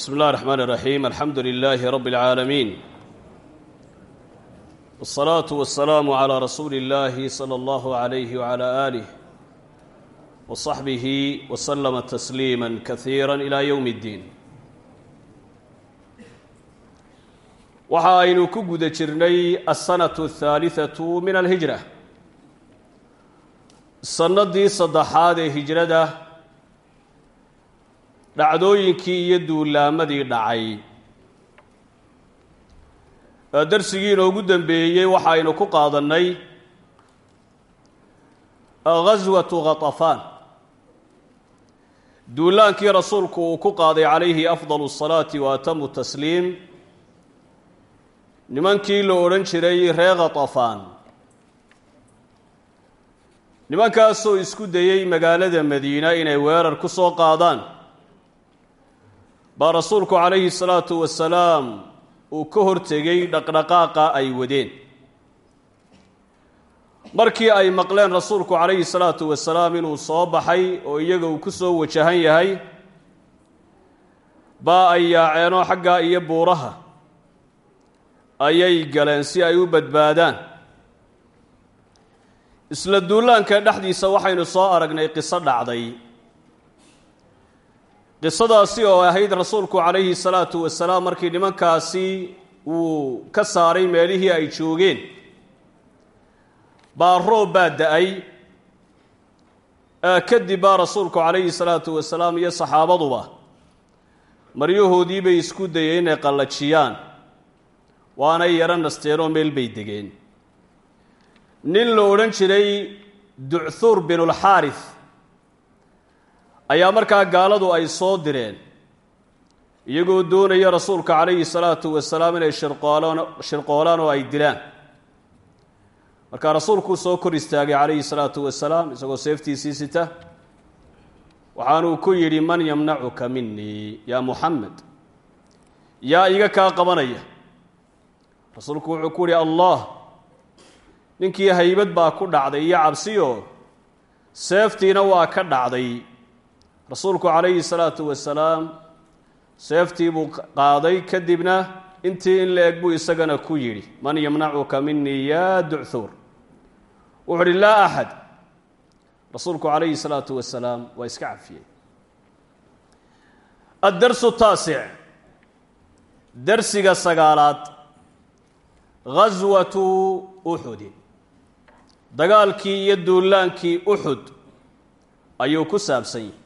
bsmi اllahi الرحmn الرaxيim alxamdu لilaahi rab اlcaalamiin wالsalaaةu waالsalaamu عlى rasuuli اllahi slى اllah عalayh wعlى آlih وصaxbihi وslma تsliima kahiira ilى ywm اddiin waxa aynu ku guda jirnay aلsanaة الثaaliثaة min alhijra sanadii saddexaad ee hijrada dhacdooyinkii iyo duulaamadii dhacay. Darsigii inoogu dambeeyey waxaynu ku qaadannay ghaswatu khatafaan duulaankii rasuulku uu ku qaaday calayhi afdal الsalaati wa atamu tasliim. Nimankii la odhan jiray ree khatafaan nimankaasoo isku dayey magaalada madiina inay weerar ku soo qaadaan baa rasuulku calayhi salaatu wasalaam uu ka hortegay dhaqdhaqaaqa ay wadeen. Markii ay maqleen rasuulku calayhi salaatu wasalaam inuu soo baxay oo iyaga uu ku soo wajahan yahay baa ay yaaceenoo xaggaa iyo buuraha ayay galeen si ay u badbaadaan. Isla duulaanka dhexdiisa waxaynu soo aragnay qiso dhacday qisadaasi oo ahayd rasuulku calayhi salaatu wasalaam markii nimankaasi uu ka saaray meelihii ay joogeen baa roob baa da'ay. Kadib baa rasuulku calayhi salaatu wasalaam iyo saxaabaduba maryahoodii bay isku dayeen inay qallajiyaan waanay yaro nasteenoo meel bay degeen. Nin la odhan jiray duchthuur binulxaaris ayaa markaa gaaladu ay soo direen. Iyagoo doonaya rasuulka calayhi salaatu wasalaam inay shirqoolaan oo ay dilaan. Markaa rasuulkuu soo kor istaagay calayhi salaatu wasalaam isagoo seeftiisii sita. Waxaanuu ku yidhi man yamnacuka minii yaa muxamed yaa iga kaa qabanaya. Rasuulku wuxuu ku yihi allah ninkii haybad baa ku dhacday iyo cabsiyo seeftiina waa ka dhacday rasuulku calayhi salaatu wasalaam seeftii buu qaaday kadibna intii in la eg buu isagana ku yidhi man yamnacuka minii yaa duchthuur wuxuu uhi laa axad rasuulku calayhi salaatu wasalaam waa iska cafiyey. Addarsu taasic darsiga sagaalaad ghaswatu uxudin dagaalkii iyo duulaankii uxud ayuu ku saabsan yahi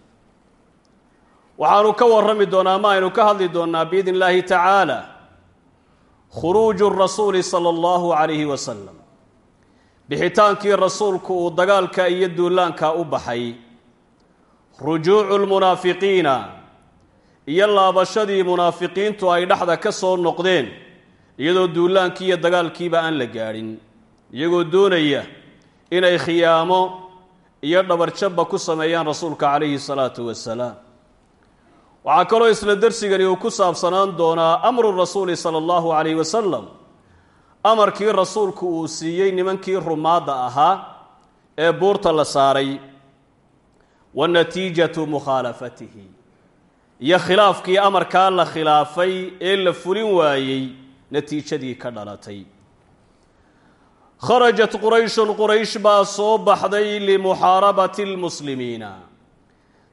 waxaanu ka warrami doonaa ma aynu ka hadli doonnaa biidn illaahi tacaala khuruuju rasuuli sala allahu calayhi wasalam bixitaankii rasuulku uu dagaalka iyo duulaanka u baxay. Rujuucu lmunaafiqiina iyo laabashadii munaafiqiintu ay dhexda ka soo noqdeen iyadoo duulaankii iyo dagaalkiiba aan la gaadhin. Iyagoo doonaya inay khiyaamo iyo dhabarjabba ku sameeyaan rasuulka calayhi salaatu wasalaam waxaa kaloo isla darsigani uu ku saabsanaan doonaa amru rasuuli sala allahu calayhi wasalam amarkii rasuulku uu siiyey nimankii rumaadda ahaa ee buurta la saaray. Wa natiijatu mukhaalafatihi. Iyo khilaafkii amarkaa la khilaafay ee la fulin waayey natiijadii ka dhalatay. Kharajat qurayshun quraysh baa soo baxday limuxaarabati lmuslimiina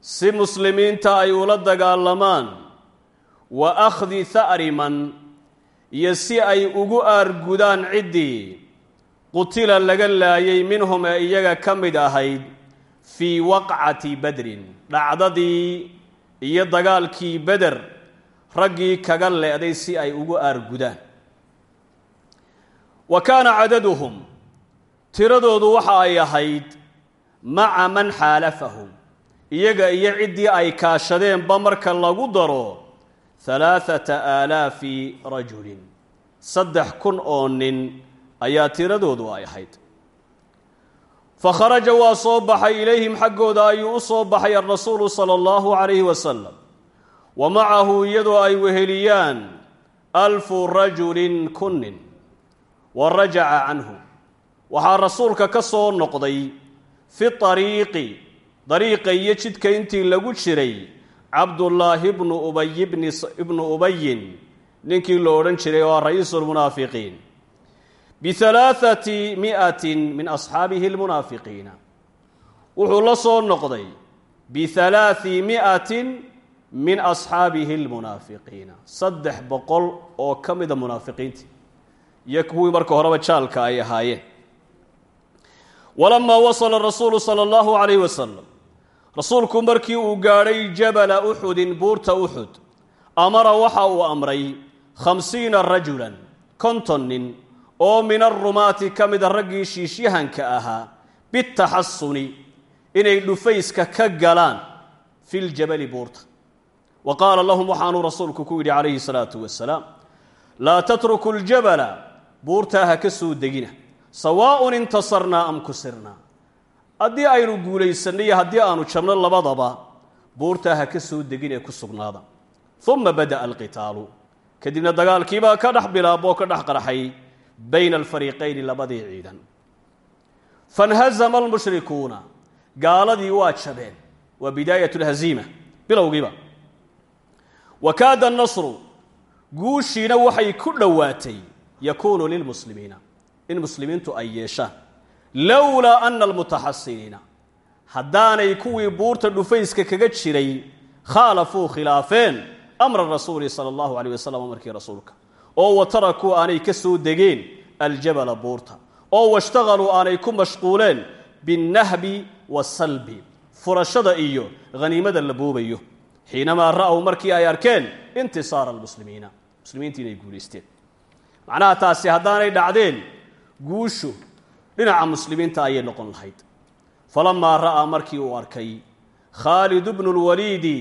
si muslimiinta ay ula dagaalamaan wa akhdi ha'riman iyo si ay ugu aargudaan ciddii qutila laga laayay minhum ee iyaga ka mid ahayd fii waqcati badrin. Dhacdadii iyo dagaalkii beder raggii kaga le'day si ay ugu aargudaan. Wa kaana cadaduhum tiradoodu waxa ay ahayd maca man xaalafahum iyaga iyo ciddii ay kaashadeenba marka lagu daro halaathata aalaafi rajulin. Saddex kun oo nin ayaa tiradoodu ay ahayd. Fa kharaja waa soo baxay ilayhim xaggooda ayuu u soo baxay alrasuulu sala allahu calayhi wasalam wa macahu iyadoo ay weheliyaan alfu rajulin kunnin wa rajaca canhu. Waxaa rasuulka ka soo noqday fi ariiqi dariiqa iyo jidka intii lagu jiray cabdullaahi bnu ubay ibnu ubayin ninkii lo odhan jiray oo ra'iisu lmunaafiqiin bihalaathati mi'atin min asxaabihi lmunaafiqiina wuxuu la soo noqday bihalaathi mi'atin min asxaabihi lmunaafiqiina saddex boqol oo ka mida munaafiqiintii. Iyo kuwii marka horeba jaalka ay ahaayeen. Walamaa wasala rasuulu sala allahu calayh wasalam rasuulku markii uu gaadhay jabala uxudin buurta uxud amara waxa uu amray khamsiina rajulan konton nin oo min arumaati ka mida raggii shiishyahanka ahaa bitaxasuni inay dhufayska ka galaan fi ljabali buurta. Wa qaala lahum waxaanuu rasuulku ku yidhi calayhi salaatu wasalaam laa tatruku ljabala buurtaa ha ka soo degina sawaaun intasarnaa am kusirnaa haddii aynu guulaysanno iyo haddii aanu jabno labadaba buurtaa ha ka soo degin ee ku sugnaada. Uma bada'a alqitaalu. Kadibna dagaalkiibaa ka dhex bilaaboo ka dhex qarxay bayna alfariiqayni labadii ciidan. Fanhazama almushrikuuna. Gaaladii waa jabeen. Waa bidaayat lhaziima bilowgiiba. Wa kaada annasru. Guushiina waxay ku dhowaatay. Yakuunu lilmuslimiina. In muslimiintu ay yeeshaan lowlaa ana almutaxasiniina haddaanay kuwii buurta dhufayska kaga jiray khaalafuu khilaafeen amra rasuuli sala allahu alayh wasalam amarkii rasuulka oo wa tarakuu aanay ka soo degeen aljabala buurta oo washtaqaluu aanay ku mashquuleen binnahbi wasalbi furashada iyo haniimada la boobayo xiinamaa ra'w markii ay arkeen intisaara almuslimiina muslimiinta inay guulaysteen macnaha taasi haddaanay dhacdeen guushu dhinaca muslimiinta ayay noqon lahayd. Falamaa ra'aa markii uu arkay khaalid bnu lwaliidi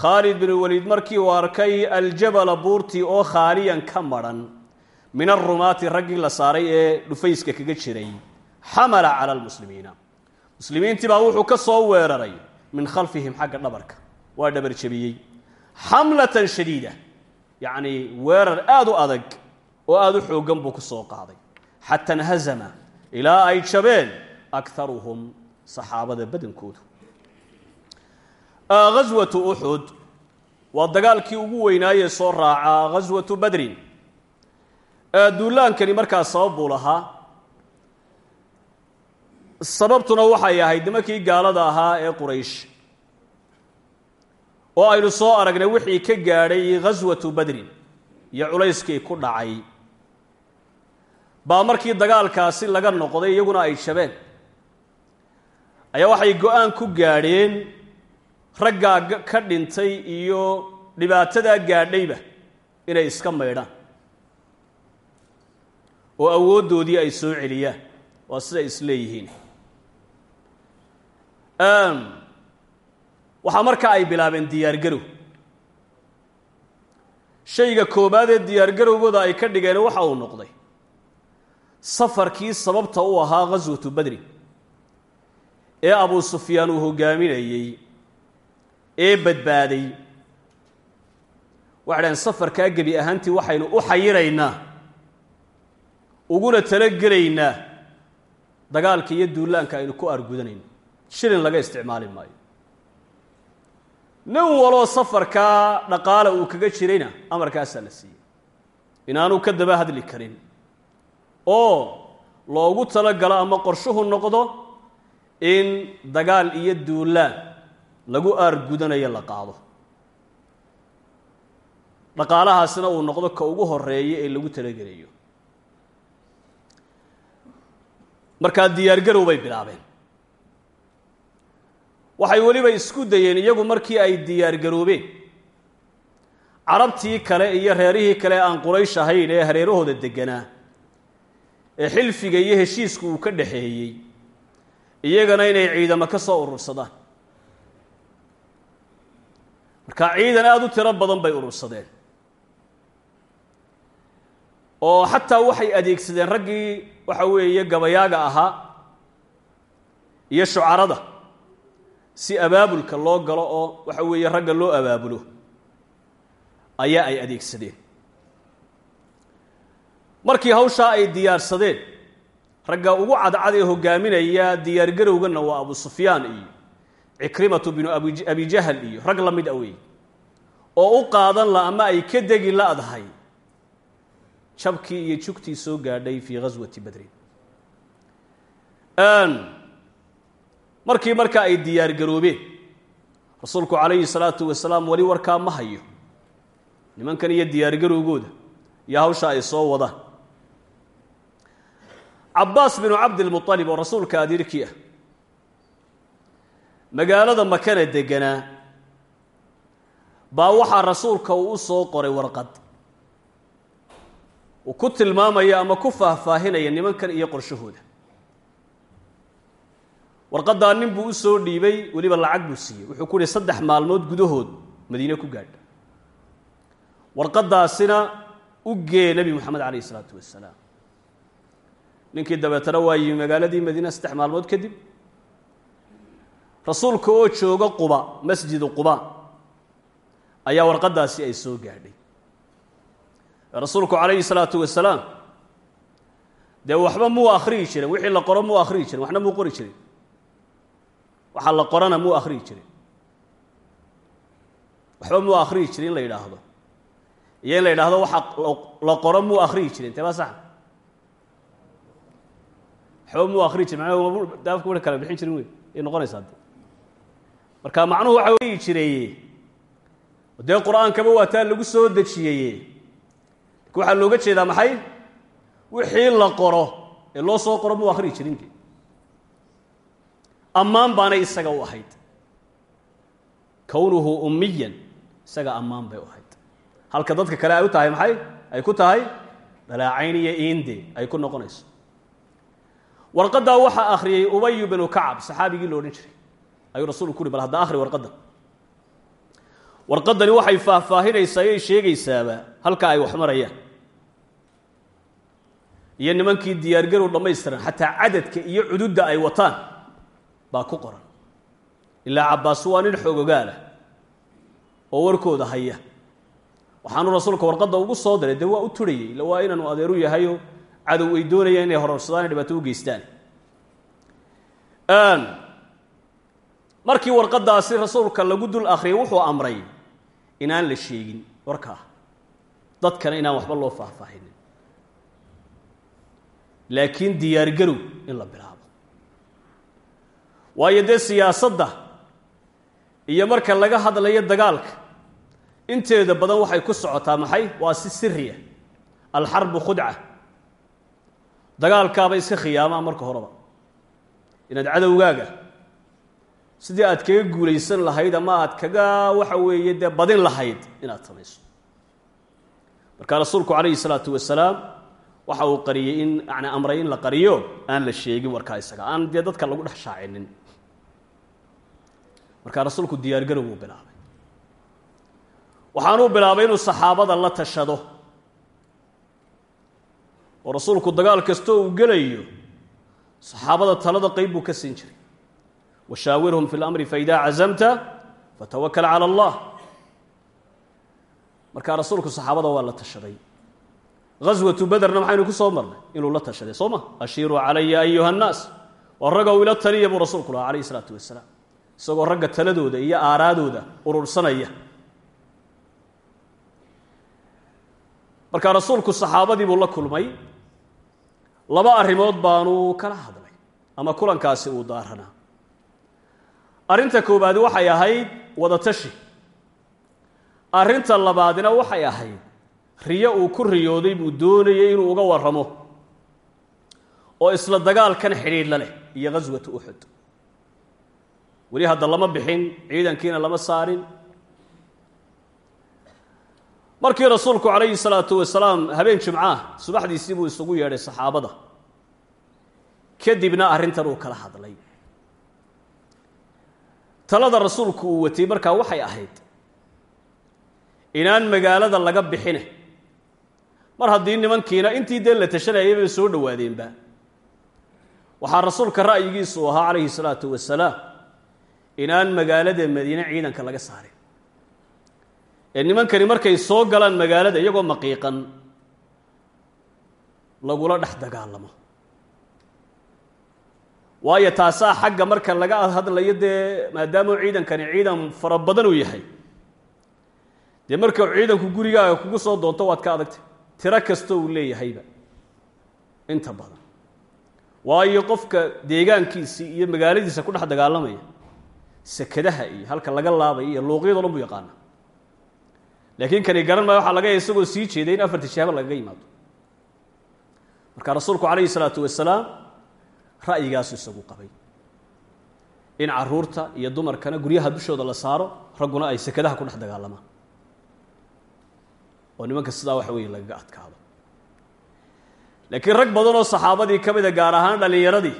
khaalid bnu waliid markii uu arkay aljabala buurtii oo khaaliyan ka madhan min arumaati raggii la saaray ee dhufayska kaga jiray. Xamala cala almuslimiina. Muslimiintii baa wuxuu ka soo weeraray min khalfihim xagga dhabarka. Waa dhabar jebiyey. Xamlatan shadiida. Yacnii weerar aada u adag oo aada u xooggan buu ku soo qaaday. Xata nhazama ilaa ay jabeen akharuhum saxaabada badankoodu ghaswatu uxud waa dagaalkii ugu weynaayee soo raacaa ghaswatu badrin duulaankani markaa sabab buu lahaa sababtuna waxay ahayd nimankii gaalada ahaa ee quraysh oo aynu soo aragnay wixii ka gaadhay ghaswatu badrin iyo culayskii ku dhacay baa markii dagaalkaasi laga noqday iyaguna ay jabeen ayaa waxay go'aan ku gaadheen raggaa ka dhintay iyo dhibaatadaa gaadhayba inay iska maydhaan. Oo awooddoodii ay soo celiyaan waa sida is leeyihiin. Waxaa markaa ay bilaabeen diyaargarow shayga koobaad ee diyaargarowgooda ay ka dhigeen waxa uu noqday safarkii sababta u ahaa ghaswatu badrin ee abuu sufyaan uu hogaaminayey ee badbaaday. Waxay dhaheen safarkaa gebi ahaantii waxaynu u xayiraynaa uguna talogelaynaa dagaalka iyo duulaanka aynu ku argudanayno shilin laga isticmaali maayo. Nin waloo safarkaa dhaqaala uu kaga jirayna amarkaasaa la siiyey. Inaanu ka daba hadli karin oo loogu talagalo ama qorshuhu noqdo in dagaal iyo duulaan lagu aargudanayo la qaado. Dhaqaalahaasina uu noqdo ka ugu horreeya ee lagu talagelayo markaa diyaargarow bay bilaabeen. Waxay weliba isku dayeen iyagu markii ay diyaargaroobeen carabtii kale iyo reerihii kale aan quraysh ahayn ee hareerahooda deganaa ee xilfiga iyo heshiisku uu ka dhaxeeyey iyagana inay ciidamo ka soo urursadaan. Marka ciidan aada u tiro badan bay urursadeen. Oo xataa waxay adeegsadeen raggii waxa weeye gabayaaga ahaa iyo shucarada si abaabulka loo galo oo waxa weeye ragga loo abaabulo ayaa ay adeegsadeen markii hawshaa ay diyaarsadeen ragga ugu cadcad ee hogaaminaya diyaargarowganna waa abu sufyaan iyo cikrimatu binu abi jahal iyo rag la mid a wey oo u qaadan la ama ay ka degi la-dahay jabkii iyo jugtii soo gaadhay fii ghaswati badrin markii marka ay diyaar garoobeen rasuulku calayhi salaatu wasalaam weli warkaa ma hayo. Nimankan iyo diyaargarowgooda iyo hawsha ay soo wadaan cabbaas binu cabdilmualib oo rasuulka adeerkii ah. Magaalada makana deganaa baa waxaa rasuulka uu u soo qoray warqad. Uu ku tilmaamaya ama ku faahfaahinaya nimankan iyo qorshahooda. Warqaddaa nin buu u soo dhiibay weliba lacag buu siiyey. Wuxuu ku yihi saddex maalmood gudahood madiine ku gaadha warqaddaasina u gee nebi moxamed calayh isalaatu wasalaam ninkii dabeetana waa yimi magaaladii madiina saddex maalmood kadib. Rasuulka oo jooga quba masjidu quba ayaa warqaddaasi ay soo gaadhay. Rasuulku calayhi salaatu wasalaam dee waxba muu akhriyi jirin wixii la qoro muu akhriyi jirin waxna muu qori jirin. Waxaa la qorana muu akhriyi jirin. Waxba muu akhriyi jirin in la yidhaahdo. Iyo in la yidhaahdo waxa la qoro muu akhriyi jirin tee baa akhriyi jirin manaa daafka wa kala bixin jirin wey ay noqonaysaa marka macnuhu waxa wyi jireeye dee qur'aankaba waa taa lagu soo dejiyeye waxaa looga jeedaa maxay? Wixii la qoro ee loo soo qoro muu akhriyi jirin. De ammaan baanay isaga u ahayd. Kownuhu ummiyan isaga ammaan bay u ahayd. Halka dadka kale ay u tahay maxay? Ay ku tahay dhalaacayn iyo iinde ay ku noqonayso warqaddaa waxaa akhriyey ubayu binu kacab saxaabigii lo jiray. Ayuu rasuulku ku uhi bal hadda akhri warqaddan. Warqaddani waxay faahfaahinaysaa ayay sheegaysaaba halka ay wax marayaan. Iyo nimankii diyaargarow dhammaystiran xataa cadadka iyo cududda ay wataan baa ku qoran. Ilaa cabbaas waa nin xoogogaalah oo warkooda haya. Waxaanu rasuulka warqadda ugu soo diray dee waa u turhayey illa waa inaanu adeeru yahayo cadow ay doonayaan inay hororsadaan dhibaato u geystaan. Markii warqaddaasi rasuulka lagu dul akhriyay wuxuu amray inaan la sheegin warkaa dadkana inaan waxba loo faahfaahinin laakiin diyaargarow in la bilaabo. Waayo dee siyaasadda iyo marka laga hadlayo dagaalka inteeda badan waxay ku socotaa maxay? Waa si siriya alxarbu khudca dagaalkaaba iska khiyaamaa marka horeba. Inaad cadowgaaga sidii aad kaga guulaysan lahayd ama aad kaga waxa weeye dee badin lahayd inaad samayso. Marka rasuulku calayhi salaatu wasalaam waxa uu qariyey in yani amray in la qariyo aan la sheegin warkaa isaga aan dee dadka lagu dhex shaacinin markaa rasuulku diyaargarow uu bilaabay. Waxaanuu bilaabay inuu saxaabada la tashado oo rasuulku dagaal kastoo uu gelayo saxaabada talada qayb buu ka siin jiray. Washaawirhum fi اlamri faidaa cazamta fatawakal calى allah. Markaa rasuulku saxaabada waa la tashaday. Ghaswatu baderna maxaynu ku soo marnay inuu la tashaday soo ma? Ashiiruu calaya ayuha nnaas. Oo ila taliya buu rasuulku lahaa calayh isalaatu wasalaam isagoo ragga taladooda iyo aaraadooda urursanaya. Markaa rasuulku saxaabadii buu la kulmay laba arrimood baanu kala hadlay ama kulankaasi uu daaranaa arrinta koowaadi waxay ahayd wadatashi arrinta labaadina waxay ahayd riyo uu ku riyooday buu doonayay inuu uga warramo oo isla dagaalkan xidhiidhla leh iyo ghaswatu uxud weli hadda lama bixin ciidankiina lama saarin markii rasuulku calayhi salaatu wasalaam habeen jimcaah subaxdiisii buu isugu yeedhay saxaabada. Kadibna arrintan uu kala hadlay. Talada rasuulku uu watay markaa waxay ahayd inaan magaalada laga bixine. Mar haddii nimankiina intii dee la tashanayay bay soo dhowaadeenba. Waxaa rasuulka ra'yigiisu ahaa calayhi salaatu wasalaam inaan magaalada madiine ciidanka laga saarin ee nimankani markay soo galaan magaalada iyagoo maqiiqan lagula dhex dagaalamo. Waayo taasaa xagga marka laga hadlayo dee maadaamau ciidankani ciidan fara badan uu yahay. Dee marka ciidanku gurigaaga kugu soo doonto waad ka adagtay tiro kastoo uu leeyahayba inta badan. Waayo qofka deegaankiisii iyo magaaladiisa ku dhex dagaalamaya sekadaha iyo halka laga laabaya iyo luuqyado dhan buu yaqaana laakiin kani garan maayo waxaa laga yahay isagoo sii jeeday in afarta jihaaba lagaga yimaado. Marka rasuulku calayhi salaatu wasalaam ra'yigaasu isagu qabay. In carruurta iyo dumarkana guryaha dushooda la saaro ragguna ay sekadaha ku dhex dagaalamaan oo nimanka sidaa waxa weeye lagaga adkaado. Laakiin rag badan oo saxaabadii ka mida gaar ahaan dhallinyaradii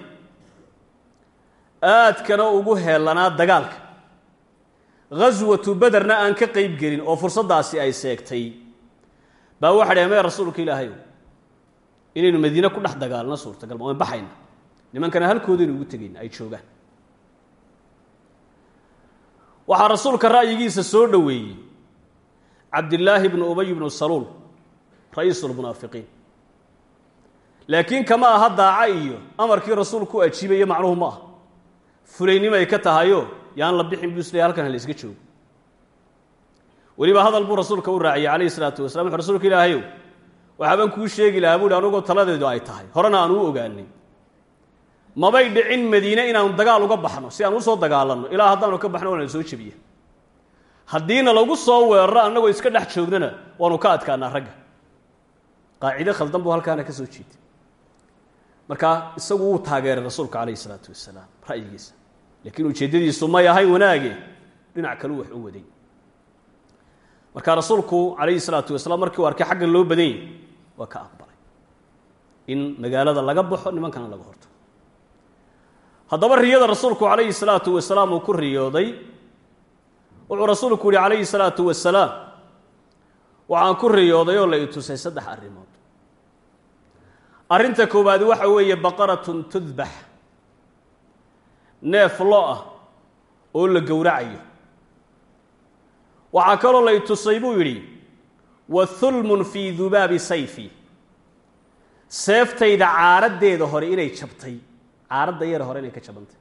aadkana ugu heelanaa dagaalka ghaswatu bederna aan ka qeyb gelin oo fursaddaasi ay seegtay. Baa waxa mee rasuulka ilaahay inaynu madiine ku dhex dagaalno suurtagal ma waan baxayna. Nimankana halkoodaynu ugu tegayna ay joogaan. Waxaa rasuulka ra'yigiisa soo dhoweeyey cabdillaahi bnu ubay bnu saluul ra'iisu lmunaafiqiin laakiin kama aha daaca iyo amarkii rasuulku u ajiibayo macnuhu ma ah fulaynimay ka tahayo yaan la bixin buu isleey halkan hala iska joogo. Weliba hadal buu rasuulka u raaciyey calayhi salaatu wasalaam. Wuxu rasuulka ilaahayow waxaabaan kuu sheegi lahaa buuhi anugoo taladeedu ay tahay horena aan u ogaanay mabay dhicin madiine inaanu dagaal uga baxno si aan u soo dagaalanno. Ilaa haddaanu ka baxno waana soo jebiya. Haddiina lagu soo weeraro annagoo iska dhex joognana waanu ka adkaanaa ragga. Qaacide khaldan buu halkaana ka soo jeeday markaa isagu wuu taageeray rasuulka calayhi salaatu wasalaam ra'yigiisa. Laakiin ujeeddadiisu may ahayn wanaage dhinac kalu wax u waday. Marka rasuulku calayhi salaatu wasalaam markii uu arkay xaggan loo badan yahy waa ka aqbalay. In magaalada laga baxo nimankana laga horto. Haddaba riyada rasuulku calayhi salaatu wasalaam uu ku riyooday wuxuu rasuulku yihi calayhi salaatu wasalaam waxaan ku riyooday oo la i tusay saddex arrimood arrinta koowaad waxa weeye baqaratun tudbax. Neef lo ah oo la gowracayo. Waxaa kaloo la i tusay buu yidhi wa hulmun fii dubaabi sayfi. Seeftayda caaraddeeda hore inay jabtay. Caaradda yara hore inay ka jabantay.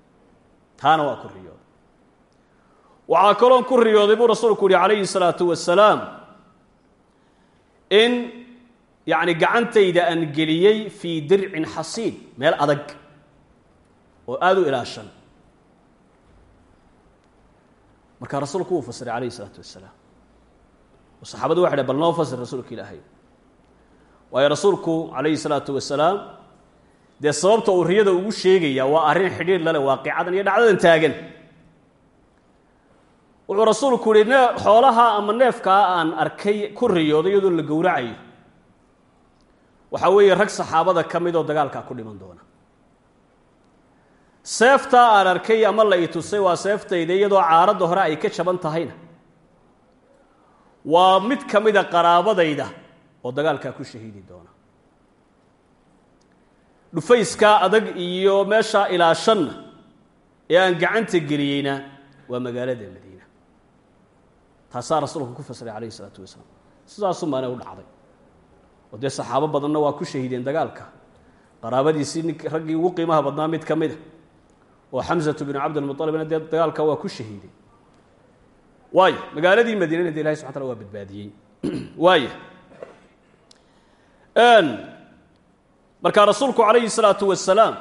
Taana waa ku riyooday. Waxaa kaloon ku riyooday buu rasuulku yihi calayhi salaatu wasalaam in yacni gacantayda aan geliyey fii dircin xasiin meel adag oo aada u ilaashan. Markaa rasuulku wuu fasiray calayhi isalaatu wasalaam oo saxaabadu waxay dhah bal noo fasir rasuulka ilaahay. Waayo rasuulku calayhi salaatu wasalaam dee sababta uu riyada ugu sheegaya waa arrin xidhiir lale waaqicadan iyo dhacdadan taagan. Wuxuu rasuulku yihi xoolaha ama neefkaa aan arkay ku riyooday iyadoo la gowracayo waxaa weeye rag saxaabada ka mid oo dagaalkaa ku dhiman doona. Seeftaa aan arkay ama la i tusay waa seeftayda iyadoo caaradda hore ay ka jaban tahayna. Waa mid ka mida qaraabadayda oo dagaalkaa ku shahiidi doona. Dhufayskaa adag iyo meeshaa ilaashanna ee aan gacanta geliyeyna waa magaalada madiina. Taasaa rasuulku ku fasiray calayhi isalaatu wasalaam. Sidaasu maana u dhacday oo dee saxaabo badanna waa ku shahiideen dagaalka. Qaraabadiisii nink raggii ugu qiimaha badnaa mid ka mida oo xamsatu binu cabdilmualibna dee dagaalka waa ku shahiiday waayo magaaladii madiinana de ilahay subxa tala waa badbaadiyey. Waaya markaa rasuulku calayhi salaatu wasalaam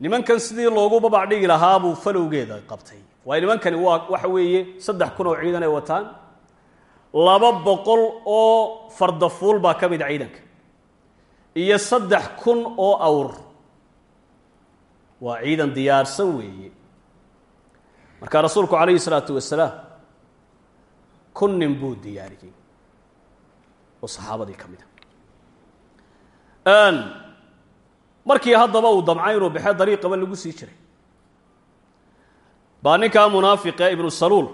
nimankan sidii loogu babac dhigi lahaa buu falowgeeda qabtay. Waayo nimankani waa waxa weeye saddex kun oo ciidan ay wataan laba boqol oo fardafuul baa ka mid a ciidanka iyo saddex kun oo awr. Waa ciidan diyaarsan weeye. Markaa rasuulku calayhi salaatu wasalaam kun nin buu diyaariyey oo saxaabadii ka mid a markii haddaba uu damcay inuu baxee dariiqaba lagu sii jiray. Baa ninkaa munaafiqe ibnu saluul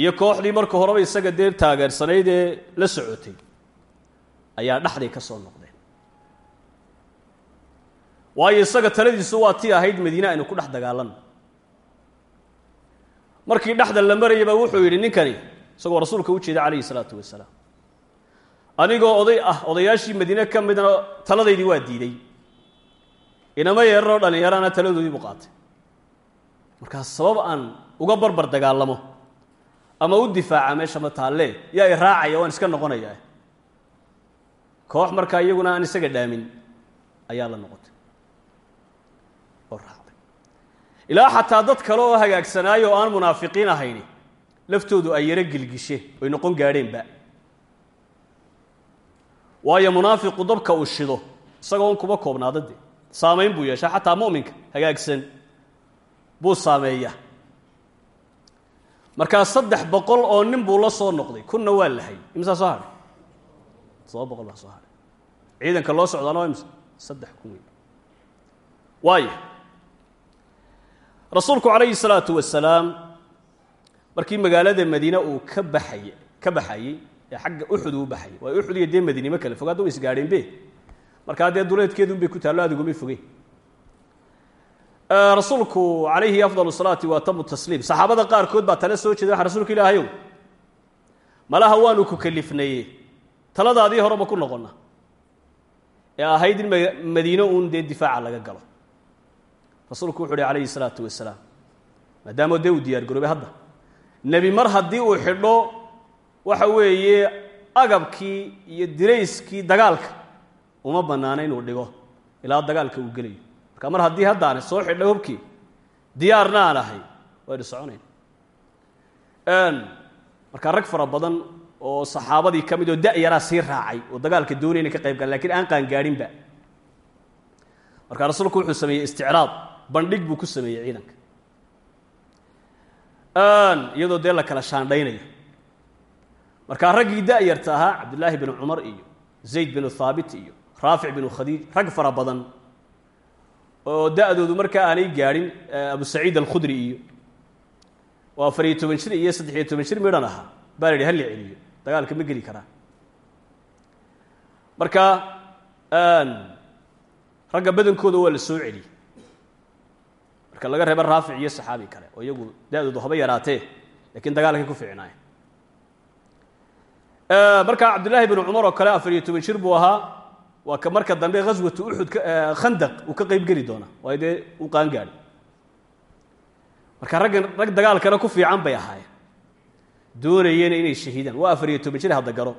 iyo kooxdii marka horeba isaga dee taageersanayd ee la socotay ayaa dhexday ka soo noqdeen. Waayo isaga taladiisu waa tii ahayd madiine aynu ku dhex dagaalanno. Markii dhexda la marayaba wuxuu yidhi ninkani isagoo rasuulka u jeeda calayhi salaatu wasalaam anigoo oday ah odayaashii madiine ka midna taladaydii waa diiday inama yeeraroo dhallinyarana taladoodii buu qaatay. Markaa sabab aan uga barbar dagaalamo ama u difaaca meesha ma taalle. Yaa i raacaya waan iska noqonayaa. Koox markaa iyaguna aan isaga dhaamin ayaa la noqotay. Oo raacday. Ilaa xataa dad kale oo hagaagsanaayo oo aan munaafiqiin ahayni laftoodu ay yaro gilgishe oy noqon gaadheenba. Waayo munaafiqu dabka uu shido isagoo un kuma koobnaada dee saamayn buu yeeshaa xataa mu'minka hagaagsan buu saameeya markaa saddex boqol oo nin buu la soo noqday. Kunna waa lahay. Imsaa soo hadhay todoba boqol baa soo hadhay ciidanka loo socdaana waa imse saddex kun. Wey waayo rasuulku calayhi salaatu wasalaam markii magaalada madiine uu ka baxay ka baxayey ee xagga uxud uu baxayay waayo uxud iyo dee madiinimo kale fogaadda way isgaadheen be markaa dee duleedkeedun bay ku taallo adigumay fogeyn rasuulku calayhi afdal salaati wa atamu tasliim. Saxaabada qaarkood baa tale soo jeeda waxa rasuulka ilaahayow malaha waanu ku kalifnaye taladaadii horeba ku noqonna. Ee ahayd in madiino uun dee difaaca laga galo. Rasuulku wuxu uhi calayhi salaatu wasalaam maadaama dee uu diyaar garoobay hadda nebi mar haddii uu xidho waxa weeye agabkii iyo dirayskii dagaalka uma bannaana inuu dhigo ilaa dagaalka uu gelayo marka mar haddii haddaana soo xidha hobkii diyaarna aan ahay waynu soconayn. Marka rag fara badan oo saxaabadii ka mid oo da-yaraa sii raacay oo dagaalka doonaya ka qayb galan laakiin aan qaangaadhinba. Marka rasuulku wuxuu sameeyey isticraad bandhig buu ku sameeyey ciidanka. Iyadoo dee la kala shaandhaynayo. Markaa raggii da-yarta ahaa cabdillaahi binu cumar iyo zayd binu thaabit iyo raafic binu khadiij rag fara badan oo da-doodu markaa aanay gaadhin abu saciid alkhudri iyo oo afariyo toban jir iyo saddexiyo toban jir midhan ahaa. Baa la yidhi halli celiyo dagaalka ma geli karaan marka ragga badankooda waa la soo celiyey marka laga reeba raafic iyo saxaabi kale oo iyagu da-doodu haba yaraatee lakiin dagaalkay ku fiicnaayeen marka cabdillaahi binu cumar oo kale afariyo toban jir buu ahaa waa ka marka dambe ghaswatu uxud khandaq uu ka qayb geli doona. Waayo dee uu qaan gaadhi marka raggan rag dagaalkana ku fiican bay ahaayeen. Doonayeen inay shahiidaan. Waa afariyo toban jir hadda garo.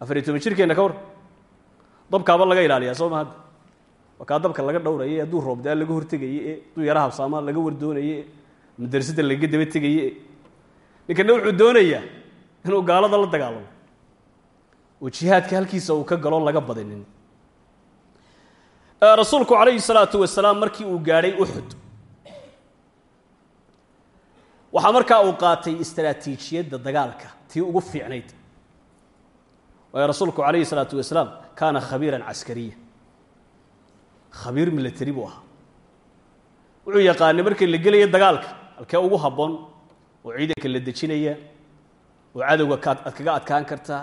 Afariyo toban jirkeenna ka war. Dabkaaba laga ilaaliyaa soo ma hadda? Waa kaa dabka laga dhowraye hadduu roobdaa laga hortegaye e hadduu yara habsaamaa laga wardoonaye madrasada laga daba tegaye ninkana wuxuu doonayaa inuu gaalada la dagaalamo oo jihaadka halkiisa uu ka galo laga badinin. Rasuulku calayhi salaatu wasalaam markii uu gaadhay uxud waxaa markaa uu qaatay istaraatiijiyadda dagaalka tii ugu fiicnayd. Waayo rasuulku calayhi salaatu wasalaam kaana khabiiran caskariya. Khabiir milatari buu ahaa. Wuxuu yaqaanay markii la gelaya dagaalka halkee ugu habboon oo ciidanka la dejinaya oo cadowga ka ad kaga adkaan kartaa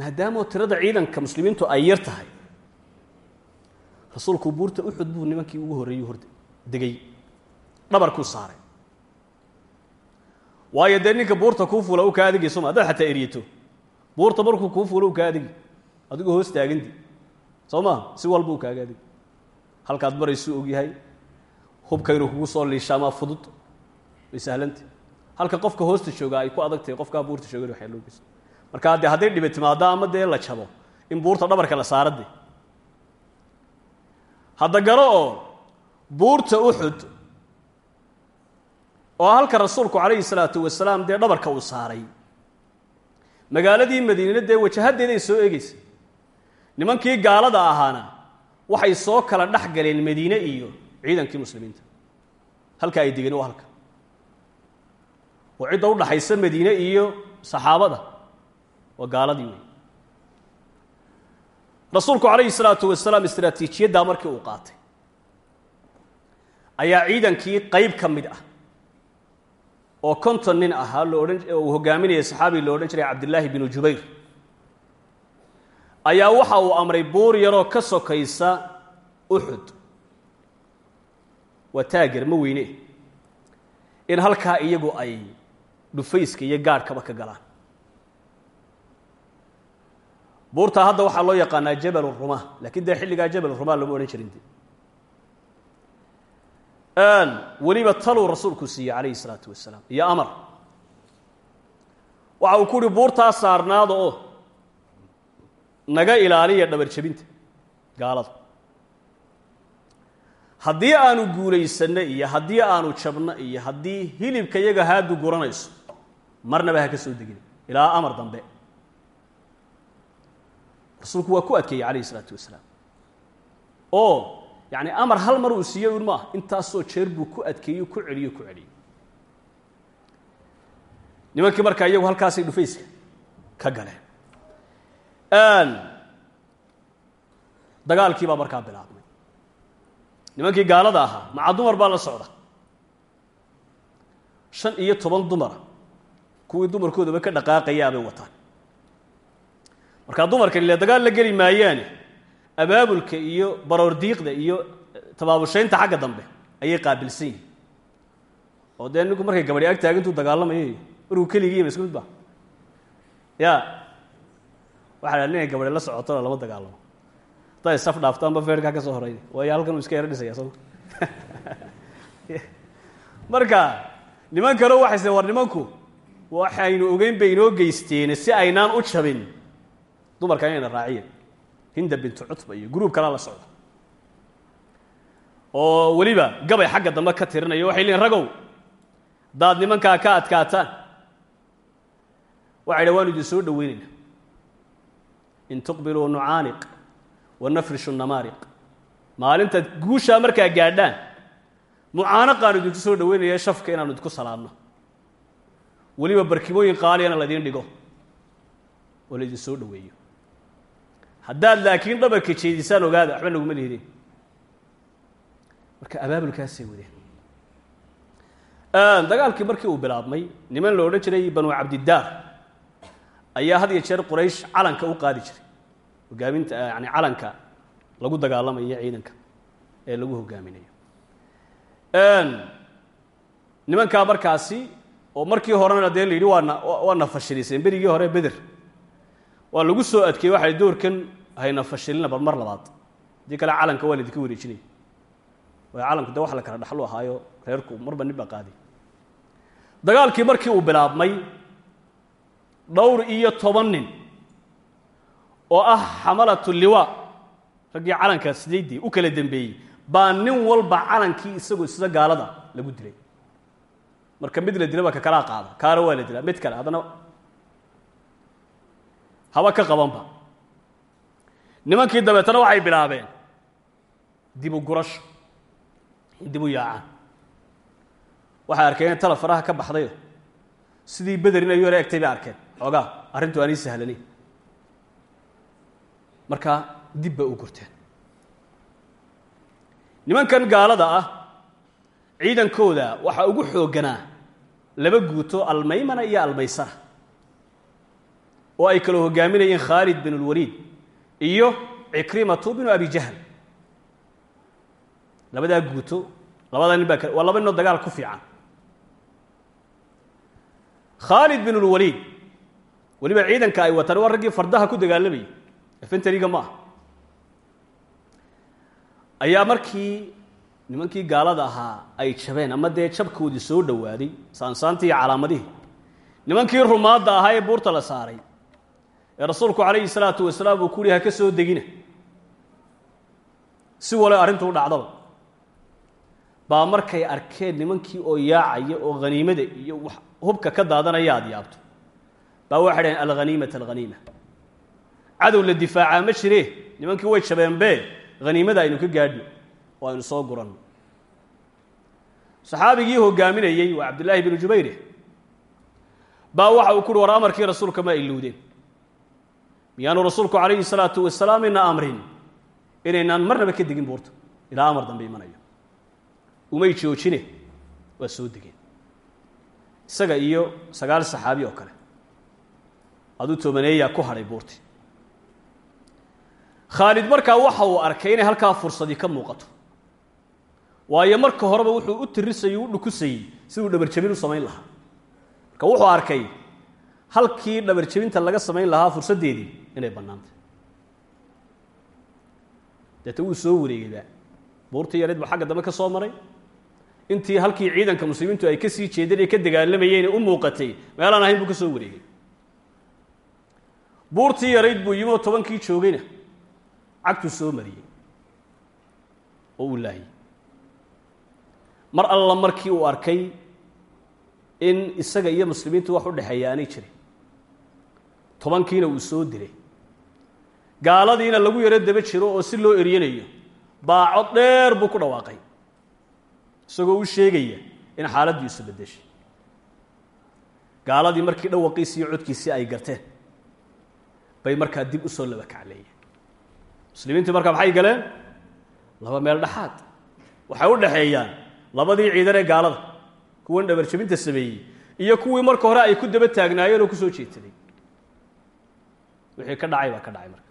maadaamoo tirada ciidanka muslimiintu ay yar tahay rasuulku buurta uxud buu nimankii ugu horreeyey hor degay dhabarkuu saaray. Waayo dee ninka buurta kuu fuula u kaa adigay soma haddaad xataa eryato buurta markuu kuu fuula u kaa adigi adigoo hoos taagandi soo maa si walba u kaaga adigi halkaad maraysuu ogyahay hubka kugu soo liishaamaa fudud way sahlanta halka qofka hoosta joogaa ay ku adag tahay qofkaa buurta joogan waxay loo geysa marka dee hadday dhibi timaado ama dee la jabo in buurta dhabarka la saara de hadda oo buurta uxud oo halka rasuulku calayhi salaatu wasalaam dee dhabarka uu saaray. Magaaladii madiinana dee wajahadeeday soo eegeysa nimankii gaalada ahaana waxay soo kala dhex galeen madiine iyo ciidankii muslimiinta. Halka ay degeen waa halka. Oo cidda udhaxaysa madiine iyo saxaabada waa gaaladii wey rasuulku calayhi salaatu wasalaam istraatiijiyaddaa markii uu qaatay ayaa ciidankii qayb ka mid ah oo konton nin ahaa lo odhan uu hogaaminaya saxaabi lo odhan jiray cabdillaahi binu jubayr. Ayaa waxa uu amray buur yaroo ka sokaysa uxud waa taager ma weyne. In halkaa iyagu ay dhufayska iyo gaadhkaba ka galaan buurtaa hadda waxaa loo yaqaanaa jabal ruma laakiin dee xilligaa jabal ruma lama odhan jirin weliba taluu rasuulku siiyey calayhi isalaatu wasalaam iyo amar. Waxa uu ku uhi buurtaa saarnaada oo naga ilaaliya dhabar jebinta gaalada haddii aanu guulaysanno iyo haddii aanu jabno iyo haddii hilibka yaga haadu guranayso marnaba ha ka soo degin. Ilaa amar dambe rasuulku waa ku adkeeyey calayhi isalaatu wasalaam. Oo yacni amar hal mar uu siiyey un maaha intaasoo jeer buu ku adkeeyo ku celiyo ku celiyey. Nimankii markaa iyagu halkaasay dhufayska ka galeen dagaalkii baa markaa bilaabmay. Nimankii gaalada ahaa maca dumar baa la socda. Shan iyo toban dumara kuwii dumarkoodaba ka dhaqaaqayaabay wataan markaa dumarkan ile dagaal la geli maayaane abaabulka iyo baroordiiqda iyo tabaabushaynta xagga dambe ayay qaabilsan oo dee ninku markay gabadhi ag taagintuu dagaalamayo markuu keligiiba isku mid ba? Ya waxaa la inay gabadhi la socotona lama dagaalamo. Hadday saf dhaafto amba feerkaa ka soo horay. Waayo halkan uu iska yaro dhisaya sooma marka niman kale waxay se war nimanku waxaynu ogeyn bay inoo geysteene si aynaan u jabin dumarka inayna raaciya hinda bintu cutba iyo gruub kalaa la socda. Oo weliba gabay xagga dambe ka tirinayo waxay leeyiin ragow daad nimankaa ka adkaataan waxay dha waanu idin soo dhaweynayna in tuqbiluu nucaaniq wa nafrishu namaariq. Maalintaad guushaa markaa gaadhaan mucaanaqaanu idinku soo dhaweynaya shafka inaanu idinku salaadno. Weliba barkimooyin qaaliyana laydin dhigo oo laydin soo dhaweeyo haddaad laakiin dhabarka jeedisaan ogaada waxba naguma lihidin marka abaabulkaasay wadeen. Dagaalkii markii uu bilaabmay niman la odhan jiray banu cabdidaar ayaa had iyo jeer quraysh calanka u qaadi jiray. Hogaaminta yani calanka lagu dagaalamayo ciidanka ee lagu hogaaminayo. Nimankaa markaasi oo markii horena dee la yidhi waana waana fashiliseen berigii hore beder waa lagu soo adkeeyey waxay doorkan hayna fashilina bal mar labaad. Haddii kale calanka waa laydinka wareejinaya waayo calanku dee wax la kala dhaxlu ahaayo reerku marba nin qaadi. Dagaalkii markii uu bilaabmay dhowr iyo toban nin oo ah xamalatu liwa raggii calanka sidaydii u kala dembeeyey baa nin walba calankii isagoo sida gaalada lagu dilay. Marka mid la dila baa ka kalaa qaada kaana waa la dilaa mid kale haddana haba ka qabanba nimankii dabeetana waxay bilaabeen. Dibu gurasho dibu yaacaan waxay arkeen in tala faraha ka baxdayo. Sidii beder in ay yaro egtay bay arkeen. Xoogaa arrintu aanay sahlanayn markaa dib bay u gurteen. Nimankan gaalada ah ciidankooda waxaa ugu xoogganaa laba guuto almaymana iyo almaysara oo ay kala hogaaminayeen khaalid bin اlwaliid iyo cikrimatu binu abi jahl. Labadaa guuto labadaa nin baa waa laba ninoo dagaal ku fiican. Khaalid bin اlwaliid weliba ciidanka ay wataan waa raggii fardaha ku dagaalamayay efenteriga ma ah ayaa markii nimankii gaalada ahaa ay jabeen ama dee jabkoodii soo dhowaaday saansaantii iyo calaamadihii nimankii rumaadda ahaa ee buurta la saaray ee rasuulku calayhi salaatu wasalaam uu kuhi ha ka soo degina si wale arrintuu dhacdaba. Baa markay arkeen nimankii oo yaacaya oo haniimada iyo hubka ka daadanaya aad yaabto. Baa waxay dhaheen alhaniimata alhaniima cadow la difaacaa ma jiree nimankii way jabeenbe haniimada aynu ka gaadhno oo aynu soo guranno. Saxaabigii hogaaminayey waa cabdillaahi binu jubayre baa waxa uu kuhi war amarkii rasuulka ma ilowdeen miyaanu rasuulku calayhi salaatu wasalaam ina amrin inaynaan marnaba ka degin buurta. Ilaa amar dambe imanayo umay joojine waa soo degeen. Isaga iyo sagaal saxaabi oo kale. Aduu tobaneeyaa ku hadhay buurtii khaalid markaa waxa uu arkay inay halkaa fursadii ka muuqato. Waayo marka horeba wuxuu u tirisayey u dhukusayey siduu dhabarjabin u samayn lahaa. Marka wuxuu arkay halkii dhabarjabinta laga samayn lahaa fursaddeedii inay bannaantay. Deeta wuu soo wareegayba buurtii yareed buu xagga dambe ka soo maray. Intii halkii ciidanka muslimiintu ay ka sii jeedeen ee ka dagaalamayeen u muuqatay meelaan ahayn buu ka soo wareegay. Buurtii yarayd buu yimi oo tobankii joogayna. Cagtuu soo mariyey oo uu laahiyey mar alla markii uu arkay in isaga iyo muslimiintu wax u dhexeeya aanay jirin. Tobankiina uu soo dilay gaaladiina lagu yaro daba jiro oo si loo eryanayo baaco dheer buu ku dhawaaqay. Isagoo u sheegaya in xaaladdu isu beddeshay. Gaaladii markii dhawaqiisii iyo codkiisii ay garteen bay markaa dib u soo laba kacleeyeen. Muslimiintii markaa maxay galeen? Laba meel dhexaad waxay u dhexeeyaan labadii ciidan ee gaalada kuwan dhabarjabinta sameeyey iyo kuwii marka hore ay ku daba taagnaayeen oo ku soo jeedsaday. Wixii ka dhacay baa ka dhacay marka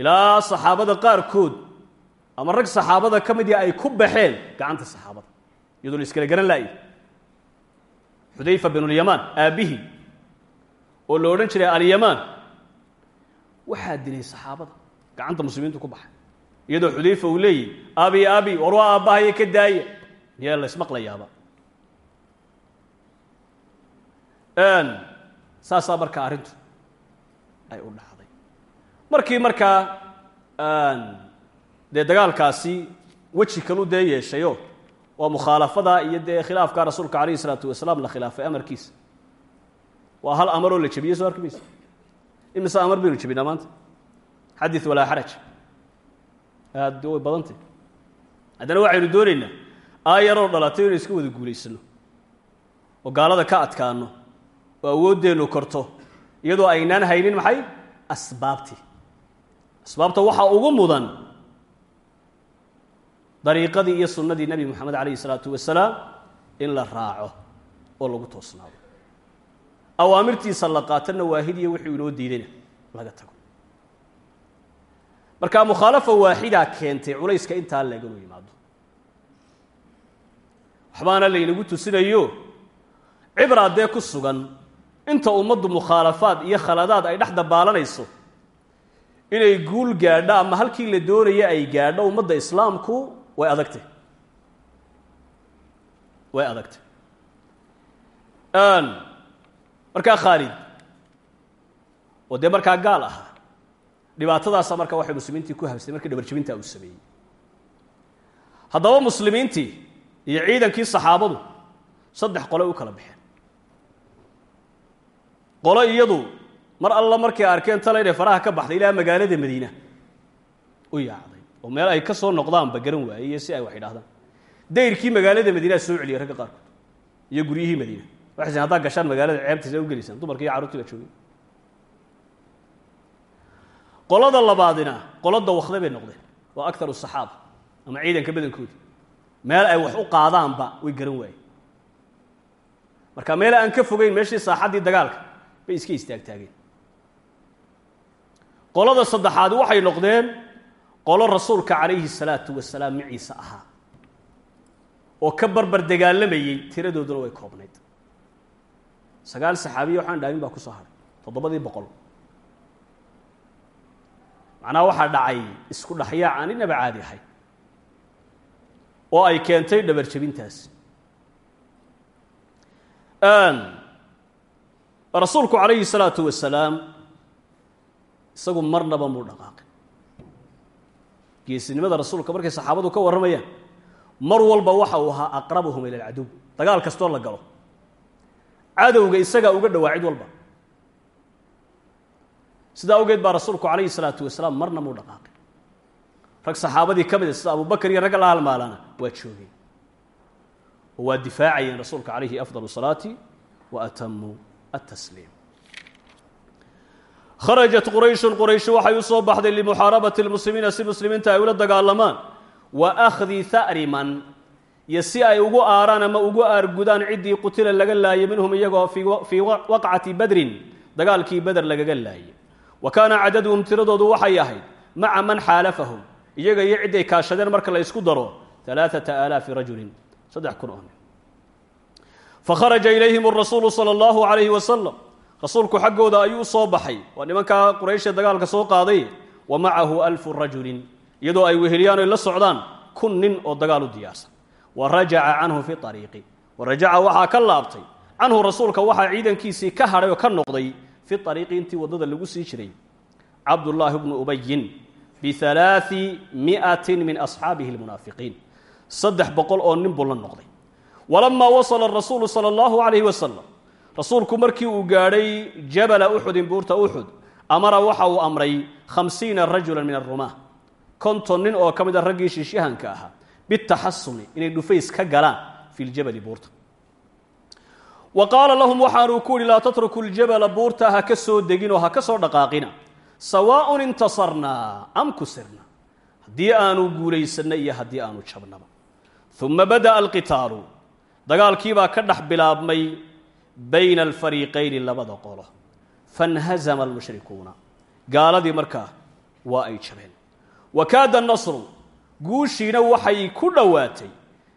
ilaa saxaabada qaarkood ama rag saxaabada ka mid ay ku baxeen gacanta saxaabada. Iyadoo la iskala garan la'yi xudayfa binulyamaan aabbihii oo la odhan jiray alyamaan waxaa dilay saxaabada. Gacanta muslimiintu ku baxay iyadoo xudayfa uu leeyahy abi abi war waa aabbahayo ka daaya miyaa la ismaqlayaaba saasaa markaa arrintu ay u dhacday markii markaa dee dagaalkaasi weji kalu dee yeeshayo waa mukhaalafada iyo dee khilaafka rasuulka alayh isalaatu wasalaam la khilaafay amarkiisa. Waa hal amaroo la jebiyey soo arki maysa imise amar baynu jebinaa maanta. Xadid walaa xaraj. Aad way badantay. Haddana waxaynu doonaynaa aayaroo dhalatay inaynu iska wada guulaysano oo gaalada ka adkaano oo awooddeennu korto iyadoo aynaan haynin maxay? Asbaabtii asbaabta waxaa ugu mudan dariiqadii iyo sunnadii nebi moxamed calayhi isalaatu wasalaam in la raaco oo lagu toosnaado. Awaamirtiisa la qaato nawaahidiyo wixuu inoo diidayna laga tago. Marka mukhaalafa waaxidaa keentay culayska intaa leeg inuu yimaado. Waxbaana laynagu tusinayo cibraa dee ku sugan inta ummaddu mukhaalafaad iyo khaladaad ay dhex dabaalanayso inay guul gaadho ama halkii la doonaya ay gaadho ummadda islaamku way adagtay. Way adagtay. Markaa khaalid oo dee markaa gaal ahaa dhibaatadaasa marka waxay muslimiintii ku habsay markii dhabarjabintaa uu sameeyey. Haddaba muslimiintii iyo ciidankii saxaabadu saddex qole u kala baxeen. Qolo iyadu mar alla markay arkeen tala inay faraha ka baxday ilaa magaalada madiina. U yaacday. Oo meel ay ka soo noqdaanba garan waayey iyo si ay wax idhahdaan dayrkii magaalada madiinaa soo celiyay ragga qaarkood iyo guryihii madiina. Waxay sn haddaad gashaan magaalada ceebtiisa u gelaysaan dumarki iyo carruurtii baa joogay. Qolada labaadina qolo dawakde bay noqdeen. Waa aktar saxaaba ama ciidanka badankooda meel ay wax u qaadaanba way garan waayeen marka meel aan ka fogeyn meeshii saaxaddii dagaalka bay iska istaagtaageen qolada saddexaad waxay noqdeen qolo rasuulka calayhi salaatu wasalaam maciise ahaa. Oo ka barbar dagaalamayey tiradooduna way koobnayd. Sagaal saxaabiya waxaan dhaamin baa ku soo haray toddobadii boqol. Macnaha waxaa dhacay isku dhaxyaac aan inaba caadi ahay. Oo ay keentay dhabarjabintaas rasuulku calayhi salaatu wasalaam isagu marnaba muu dhaqaaqin geesinimada rasuulka markay saxaabadu ka warramayaan mar walba waxa uu ahaa aqrabuhum ila alcaduw dagaal kastoo la galo. Cadowga isagaa uga dhowaa cid walba. Sidaa awgeed baa rasuulku calayhi salaatu wasalaam marna muu dhaqaaqin rag saxaabadii ka mid a sida abubakar iyo ragga la halmaalana waa joogeen. Oo waa difaacayeen rasuulka calayhi afdal salaati wa atamu atasliim kharajat qurayshun qurayshu waxay u soo baxday limuxaarabati lmuslimiina si muslimiinta ay ula dagaalamaan wa akhdi ha'riman iyo si ay ugu aaraan ama ugu aargudaan ciddii qutila laga laayay minhum iyagoo fii waqcati badrin dagaalkii beder lagaga laayay wa kaana cadaduhum tiradoodu waxay ahayd maca man xaalafahum iyaga iyo cidday kaashadeen marka la ysku daro alaaata aalaafi rajulin saddex kun oo nin fakharaja ilayhim arasuulu sala allahu calayhi wasalam rasuulku xaggooda ayuu soo baxay. Waa nimankaa quraysha dagaalka soo qaaday. Wa macahu alfu rajulin. Iyadoo ay weheliyaan oy la socdaan kun nin oo dagaal u diyaarsan. Wa rajaca canhu fi ariiqi wa rajaca waxaa ka laabtay. Canhu rasuulka waxaa ciidankiisii ka hadhay oo ka noqday fi ariiqi intii waddada lagu sii jiray. Cabdullaahi bnu ubayin bialaai miatin min asxaabihi lmunaafiqiin saddex boqol oo nin buu la noqday. Walamaa wasala rasuulu sala allahu calayhi wasalam rasuulku markii uu gaadhay jabala uxudin buurta uxud amara waxa uu amray khamsiina rajula min arumaa konton nin oo ka mid a raggii shiishyahanka ahaa bitaxasuni inay dhufays ka galaan fi ljabali buurta. Wa qaala lahum waxaanuu ku yihi laa tatruku ljabala buurta ha ka soo deginoo ha ka soo dhaqaaqina. Sawaaun intasarnaa am kusirna haddii aanu guulaysanna iyo haddii aanu jabnaba. Uma bada'a alqitaalu. Dagaalkiibaa ka dhex bilaabmay bayna alfariiqayni labada qolo. Fanhazama almushrikuuna. Gaaladii markaa waa ay jabeen. Wa kaada nasru. Guushiina waxay ku dhowaatay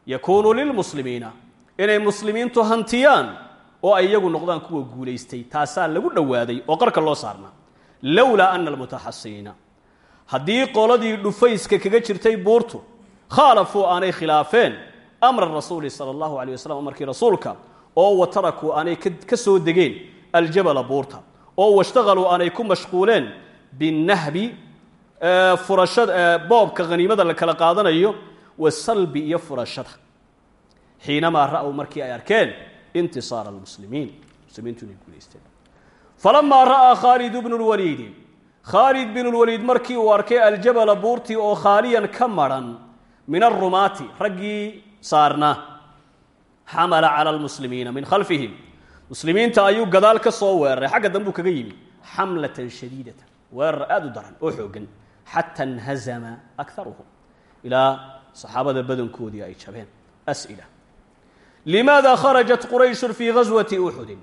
yakuunu lilmuslimiina. Inay muslimiintu hantiyaan oo ay iyagu noqdaan kuwa guulaystay. Taasaa lagu dhowaaday oo qarka loo saarnaa. Lowlaa ana almutaxasiniina haddii qoladii dhufayska kaga jirtay buurtu khaalafuu aanay khilaafeen amra rasuuli sala allahu aleyh wasalam amarkii rasuulka oo wa tarakuu aanay ka soo degeen aljabala buurta oo washtaqaluu aanay ku mashquuleen binahbi furashada boobka haniimada la kala qaadanayo wasalbi iyo furashada. Xiinamaa ra'w markii ay arkeen intisaara almuslimiin muslimiintu inay guulaysteen falamaa ra'aa khaalid bnu lwaliidi khaalid binu lwaliid markii uu arkay aljabala buurtii oo khaaliyan ka maran min arumaati raggii saarna xamala cala almuslimiina min khalfihim muslimiinta ayuu gadaal ka soo weeraray xagga dambuu kaga yimi xamlatan shadiidatan weerar aada u daran oo xoogan xata nhazama akaruhum ilaa saxaabada badankoodii ay jabeen as'ila limaada kharajat qurayshun fii gaswati uxudin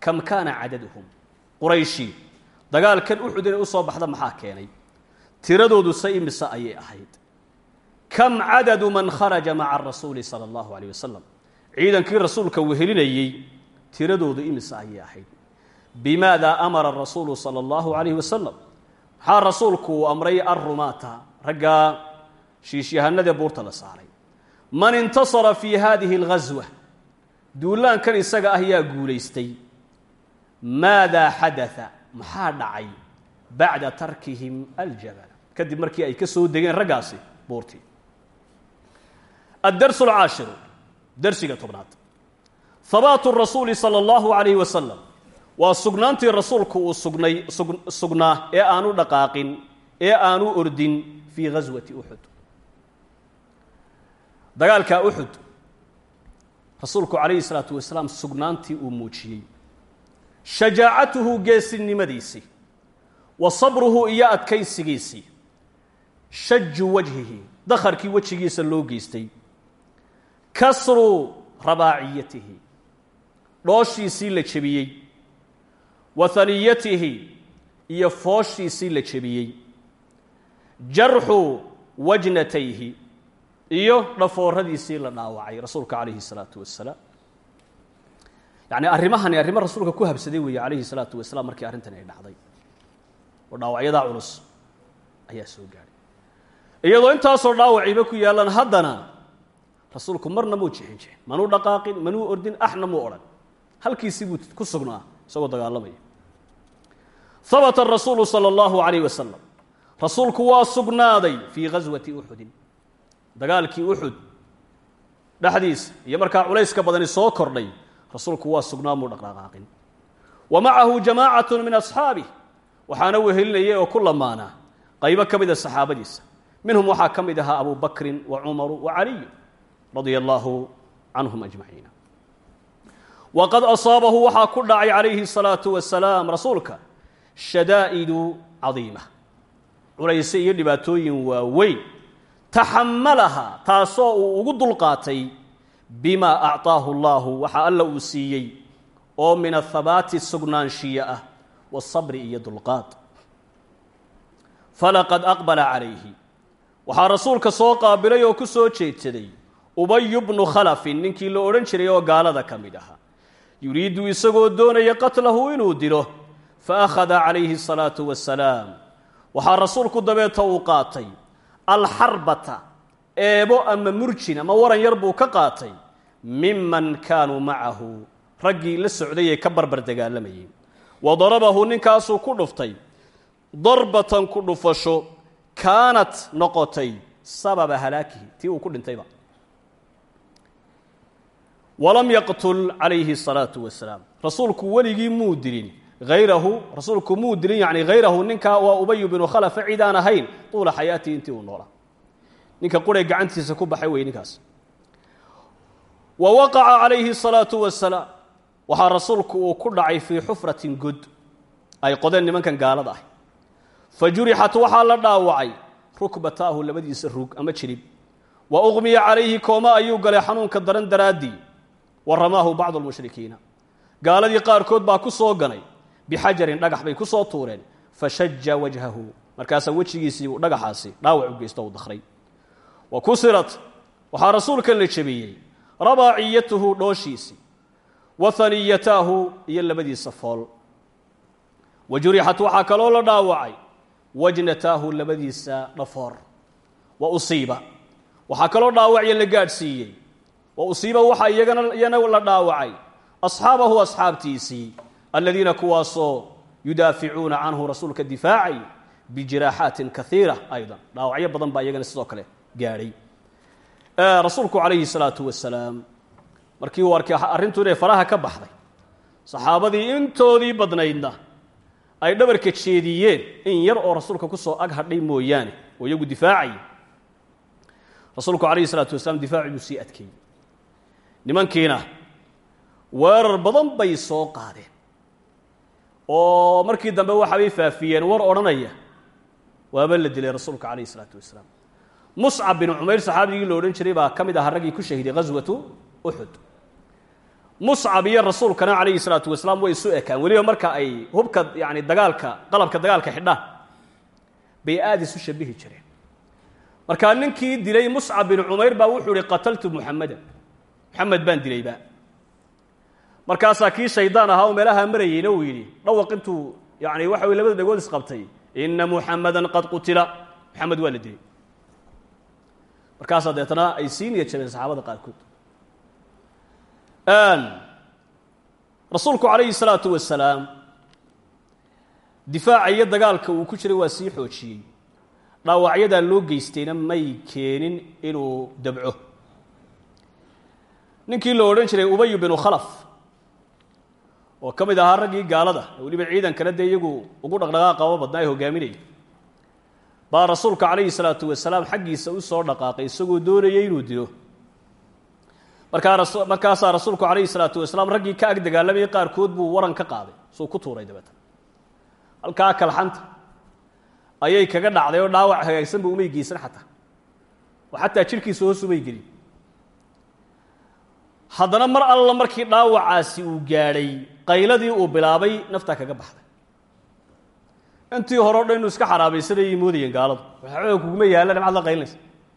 kam kaana cadaduhum qurayshii dagaalkan uxud inay u soo baxda maxaa keenay tiradoodu se imise ayay ahayd kam cadadu man kharaja maca rasuuli sala allahu aleyh wasalam ciidankii rasuulka wehelinayey tiradoodu imise ayay ahayd. Bimaada amara rasuulu sala allahu alayhi wasalam maxaa rasuulku uu amray arrumaata raggaa shiishyahanadee buurta la saaray. Man intasara fii hadihi alghaswa duulaankan isaga ah yaa guulaystay. Maadaa xadaa maxaa dhacay bacda tarkihim aljabala kadib markii ay ka soo degeen raggaasi buurtii. Addarsu alcaashiru darsiga tobnaad. Habaatu rasuuli sala allahu calayhi wasalam waa sugnaantii rasuulku uu sugnay sugnaa ee aanu dhaqaaqin ee aanu ordin fii ghaswati uxud dagaalka uxud rasuulku calayhi salaatu wasalaam sugnaantii uu muujiyey. Shajaacatuhu geesinimadiisii wa sabruhu iyo adkaysigiisii shaju wajhihi dakharkii wejigiisa loo geystay kasru rabaaciyatihi. Dhooshiisii la jebiyey. Wa haniyatihi iyo fooshiisii la jebiyey. Jarxu wajnatayhi iyo dhafooradiisii la dhaawacay rasuulka calayhi salaatu wasalaam yacni arrimahani arrimo rasuulka ku habsaday weeye calayhi salaatu wasalaam markii arrintani ay dhacday. Oo dhaawacyadaa culus ayaa soo gaadhay iyadoo intaasoo dhaawaciiba ku yaallan haddana rasuulku marna muu jixin jixin manuu dhaqaaqin manuu ordin axna muu odhan. Halkiisii buu ku sugnaa isagoo dagaalamaya. Habata rasuulu sala allahu calayh wasalam rasuulku waa sugnaaday fii ghaswati uxudin dagaalkii uxud dhexdiisa iyo markaa culayska badani soo kordhay rasuulku waa sugnaa muu dhaqdhaqaaqin wa macahu jamaacatu min asxaabih waxaana wehelinayay oo ku lamaanaa. Qaybo ka mida saxaabadiisa. Minhum waxaa ka mid ahaa abu bakrin wa cumaru wa caliyu radia allaahu canhum ajmaciina waqad asaabahu waxaa ku dhacay calayhi الsalaatu wasalaam rasuulka shadaa'idu cadiima culayse iyo dhibaatooyin waaweyn taxamalaha taasoo uu ugu dulqaatay bima acطaahu اllahu waxa alla uu siiyey oo min ahabaati sugnaanshiya ah wasabri iyo dulqaad falaqad aqbala calayhi waxaa rasuulka soo qaabilay oo ku soo jeedsaday ubayu bnu khalafin ninkii la odhan jiray oo gaalada ka mid ahaa. Yuriidu isagoo doonaya qatlahu inuu dilo. Fa akhada calayhi asalaatu wasalaam waxaa rasuulku dabeeta uu qaatay. Alxarbata eebo ama murjin ama waran yar buu ka qaatay. Miman kaanuu macahu. Raggii la socday ka barbar dagaalamayay wa darabahu ninkaasuu ku dhuftay. Darbatan ku dhufasho kaanat noqotay sababa halaakihi. Tii uu ku dhintayba walam yaqtul calayhi asalaatu wasalaam rasuulku weligii muu dilin hayrahu rasuulku muu dilin yani hayrahu ninkaa waa ubayu binu khalafa cid aan ahayn tuula xayaatii intii uu noolaa ninka quree gacantiisa ku baxay wey ninkaas. Wa waqaca calayhi asalaatu wasalaam waxaa rasuulku uu ku dhacay fii xufratin god. Ay qodeen nimankan gaalada ah. Fa jurixat waxaa la dhaawacay rukbataahu labadiisa ruug ama jirib. Wa uqmiya calayhi ayuu galay xanuunka daran daraaddii wa ramaahu bacdu lmushrikiina gaaladii qaarkood baa ku soo ganay bixajarin dhagax bay ku soo tuureen fashaja wajhahu. Markaasaa wejigiisii uu dhagaxaasi dhaawac u geysto u dakhray. Wa kusirat waxaa rasuulkan la jebiyey rabaaciyatuhu dhooshiisii wa haniyataahu iyo labadiisa fool. Wa jurixat waxaa kaloo la dhaawacay wajnataahu labadiisa dhafoor. Wa usiiba waxaa kaloo dhaawacya la gaadhsiiyey wa usiiba waxaa iyagana la dhaawacay. Asxaabahu asxaabtiisii aladiina kuwaasoo yudaaficuuna canhu rasuulka difaacay bijiraaxaatin kaiira aydan. Dhaawacyo badan baa iyagana sidoo kale gaadhay. Rasuulku calayhi salaatu wasalaam markii uu arkay arrintu inay faraha ka baxday saxaabadii intoodii badnaydna ay dhabarka jeediyeen in yar oo rasuulka ku soo ag hadhay mooyaane oo iyagu difaacayay rasuulku calayhi salaatu wasalaam difaaci buu sii nimankiina weerar badan bay soo qaadeen. Oo markii dambe waxaabay faafiyeen war odhanaya waaba la dilay rasuulka calayhi salaatu wasalaam. Muscab bin cumayr saxaabigii lo odhan jiray baa ka mid ahaa raggii ku shahiday ghaswatu uxud muscab iyo rasuulkana calayhi salaatu wasalaam way isu ekaan. Weliba marka ay hubka yani dagaalka qalabka dagaalka xidhaan bay aada isu shabihi jireen. Markaa ninkii dilay muscab bin cumayr baa wuxuu ihi qataltu muxamadan muxamed baan dilayba markaasaa kii shaydaan ahaa oo meelaha marayeyna uu yidhi dhawaq intuu yani waxa labada dhagood isqabtay ina muxamadan qad qutila. Muxamed waa la dilay. Markaasaa deetana ay sii niya jabeen saxaabada qaarkood. Rasuulku calayhi salaatu wasalaam difaaca iyo dagaalka uu ku jiray waa sii xoojiyey. Dhaawacyadaa loo geystayna may keenin inuu dabco ninkii la odhan jiray ubayu binu khalaf. Oo ka mid ahaa raggii gaalada. Weliba ciidankana dee iyagu ugu dhaqdhaqaaqaba badnaa ee hogaaminaya baa rasuulka calayhi salaatu wasalaam xaggiisa u soo dhaqaaqay isagoo doonayay inuu dilo. Markaa markaasaa rasuulku calayhi salaatu wasalaam raggii ka ag dagaalamayay qaarkood buu waran ka qaaday. Suu ku tuuray dabeeta halkaa kalxanta ayay kaga dhacday oo dhaawac hagaagsanba umay geysan xataa. Oo xataa jirhkiisa hoos umay gelin haddana mar alla markii dhaawacaasi uu gaadhay qayladii uu bilaabay naftaa kaga baxday. Intii hore o dhan inuu iska xaraabaysanayay moodayeen gaaladu. Waxooga kuguma yaallan maxad la qaylinaysa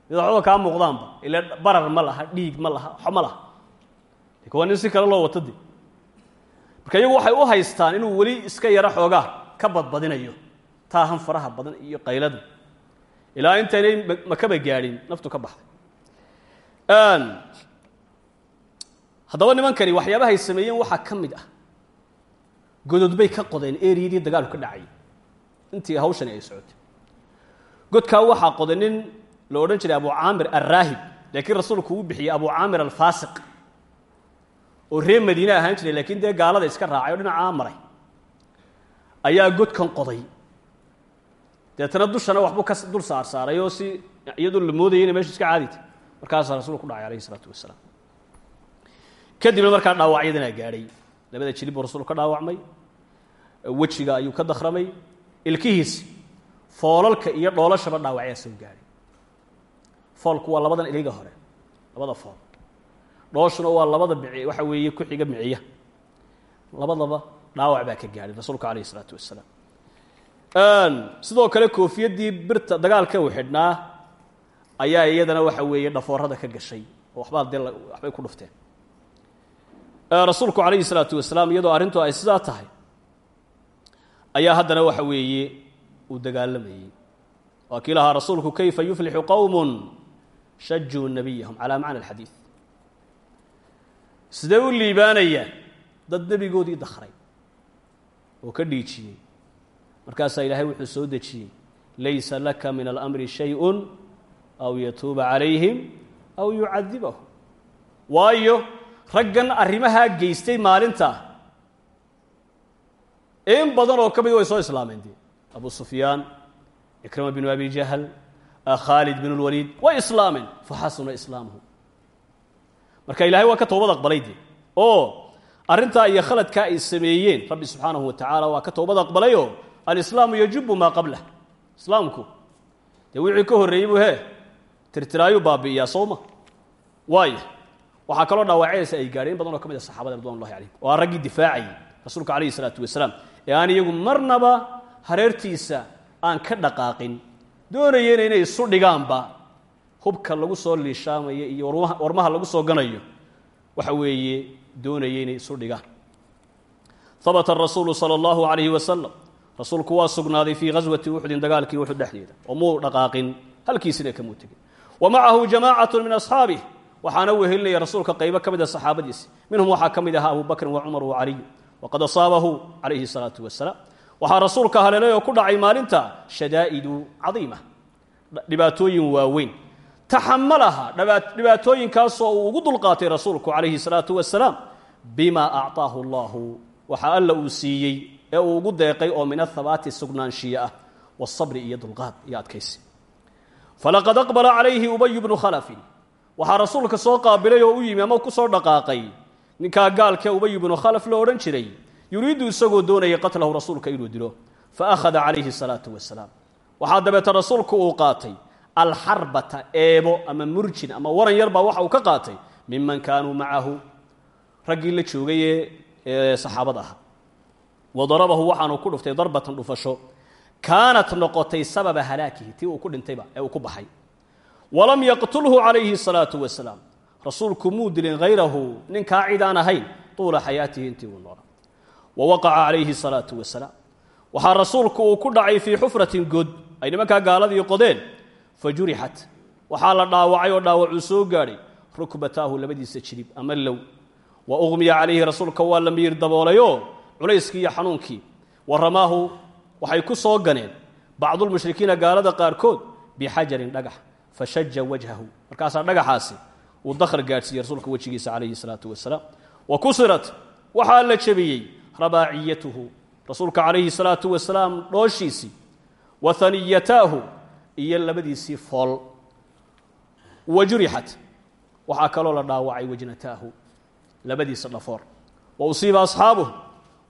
mid waxooga kaa muuqdaanba ila barar ma laha dhiig ma laha waxo ma laha. Lakin si kale loo wato de marka iyagu waxay u haystaan inuu weli iska yaro xoogaa ka badbadinayo taahan faraha badan iyo qayladu. Ilaa intaynay makaba gaadhin naftu ka baxday haddaba nimankani waxyaabahay sameeyeen waxaa ka mid ah. Godod bay ka qodeen eriyadii dagaalku ka dhacayay intii hawshani ay socotay. Godkaa waxaa qoday nin la odhan jiray abu caamir alraahib laakiin rasuulku uu bixiyey abu caamir alfaasiq oo reer madiine ahaan jiray laakiin dee gaalada iska raacay oo dhinacaa maray. Ayaa godkan qoday. Deetana dushana waxbuu ka dul saar saaray oo si iyadoo la moodayay inay meesha iska caadita markaasaa rasuulku ku dhacay alayhi isalaatu wasalaam kadibna markaa dhaawacyadanaa gaadhay. Labada jilib buu rasuulku ka dhaawacmay. Wejiga ayuu ka dakramay ilkihiisi foolalka iyo dhoolashaba dhaawacyaa soo gaadhay. Foolku waa labadan iliga hore labada fool. Dhooshuna waa labada mici waxa weeye ku xiga miciya. Labadaba dhaawac baa ka gaadhay rasuulku calayhi isalaatu wasalaam sidoo kale koofiyaddii birta dagaalka uu xidhnaa ayaa iyadana waxa weeye dhafoorada ka gashay. Oo waxbaa dee waxbay ku dhufteen rasuulku calayhi salaatu wasalaam iyadoo arrintu ay sidaa tahay ayaa haddana waxa weeye uu dagaalamayey waa kii lahaa rasuulku kayfa yuflixu qowm shajuu nabiyahum calaa macna alxadiid sidee u liibaanayaan dad nebigoodii dakray oo ka dhiijiyey. Markaasaa ilaahay wuxuu soo dejiyey. Laysa laka min alamri shay-un aw yatuuba calayhim aw yucadibahum. Waayo raggan arrimahaa geystay maalinta. In badan oo ka mid way soo islaameen dee abu sufyaan ikrama binu abi jahl khaalid bin اlwaliid way islaameen faxasuna islaamuhum marka ilahay waa ka toobad aqbalay dee. Oo arrintaa iyo khaladkaa ay sameeyeen rabbi subxaanahu wa tacaala waa ka toobad aqbalayoo alislaamu yajubu maa qablah. Islaamku dee wixii ka horreeyey buu he tirtiraayuu baabi'iyaa sooma waaya waxaa kaloo dhaawacaysa ay gaadheen in badan oo ka mid a saxabada ridwan ullahi calayhim oo aan raggii difaacayay rasuulka calayhi isalaatu wasalaam ee aan iyagu marnaba hareertiisa aan ka dhaqaaqin doonayena inay isu dhigaanba hubka lagu soo liishaamayo iyo warmaha lagu soo ganayo. Waxa weeye doonaya inay isu dhigaan. Habata rasuulu sala allahu calayhi wasalam rasuulku waa sugnaaday fii ghaswati uxudin dagaalkii uxud dhexdeeda. Oo muu dhaqaaqin halkiisina kamuu tegin. Wa macahu jamaacatu min asxaabih waxaana wehelinaya rasuulka qaybo ka mid a saxaabadiisi. Minhum waxaa ka mid ahaa abu bakrin wa cumar wa caliy. Waqad asaabahu calayhi salaatu wasalaam waxaa rasuulka haleelay oo ku dhacay maalinta shadaa'idu cadiima. Dhibaatooyin waaweyn. Taxamalaha dhibaatooyinkaasoo uu ugu dulqaatay rasuulku calayhi salaatu wasalaam bima acطaahu allahu? Waxa alla uu siiyey ee uu ugu deeqay oo min ahabaati sugnaanshiye ah wasabri iyo waxaa rasuulka soo qaabilay oo u yimi ama ku soo dhaqaaqay. Ninkaa gaalkee ubay bnu khalaf lo odhan jiray yuriidu isagoo doonayay qatlahu rasuulka inuu dilo. Fa akhada calayhi salaatu wasalaam waxaa dabeeta rasuulku uu qaatay alxarbata eebo ama murjin ama waran yar baa waxa uu ka qaatay miman kaanuu macahu. Raggii la joogay ee saxaabada ahaa. Wa darabahu waxaanu ku dhuftay darbatan dhufasho. Kaanat noqotay sababa halaakihi tii uu ku dhintayba ee uu ku baxay walam yaqtulhu calayhi salaatu wasalaam rasuulku muu dilin hayrahu ninkaa cid aan ahayn tuula xayaatihi intii uu noolaa wa waqaca calayhi salaatu wasalaam waxaa rasuulku uu ku dhacay fii xufratin god ay nimankaa gaaladii qodeen fa jurixat waxaa la dhaawacay oo dhaawacuu soo gaadhay rukbataahu labadiisa jilib ama low. Wa uqmiya calayhi rasuulka waa la miyir daboolayoo culayskii iyo xanuunkii. Wa ramaahu waxay ku soo ganeen bacdulmushrikiina gaalada qaarkood bixajarin dhagax fa shaja wajhahu markaasaa dhagaxaasi uu dakhar gaadhsiiyey rasuulka wejigiisa calayhi salaatu wasalaam wa kusirat waxaa la jebiyey rabaaciyatuhu rasuulka calayhi salaatu wasalaam dhooshiisii wa haniyataahu iyo labadiisii fool wa jurixat waxaa kaloo la dhaawacay wajnataahu labadiisa dhafoor wa usiiba asxaabuhu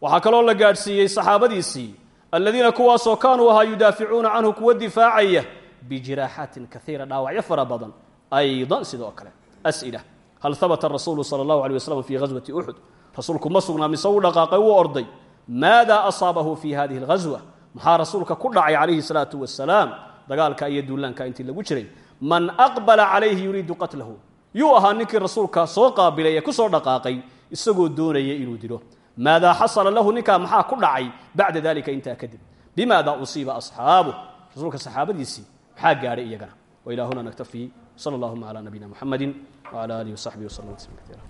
waxaa kaloo la gaadhsiiyey saxaabadiisii aladiina kuwaasoo kaanuu ahaa yudaaficuuna canhu kuwa difaacaya bijiraaxaatin kaiira dhaawacyo fara badan aydan sidoo kale. As'ila hal habata rasuulu sala allahu alay waslam fii ghaswati uxud rasuulku ma sugnaa mise u dhaqaaqay wuu orday. Maada asaabahu fi hadihi alghaswa maxaa rasuulka ku dhacay calayhi salaatu wasalaam dagaalka iyo duulaanka intii lagu jiray. Man aqbala calayhi yuriidu qatlahu. Yuu ahaa ninkii rasuulka soo qaabilay ee ku soo dhaqaaqay isagoo doonaya inuu dilo. Maadaa xasala lahu ninkaa maxaa ku dhacay bacda dalika intaa kadib? Bimaada usiiba asxaabuh rasuulka saxaabadiisii maxaa gaadhay iyagana. Wailahuna naktafii sala allahuma calaa nabiyina muxamadi wcala alihi wasaxbihi waslm tasliima kaiira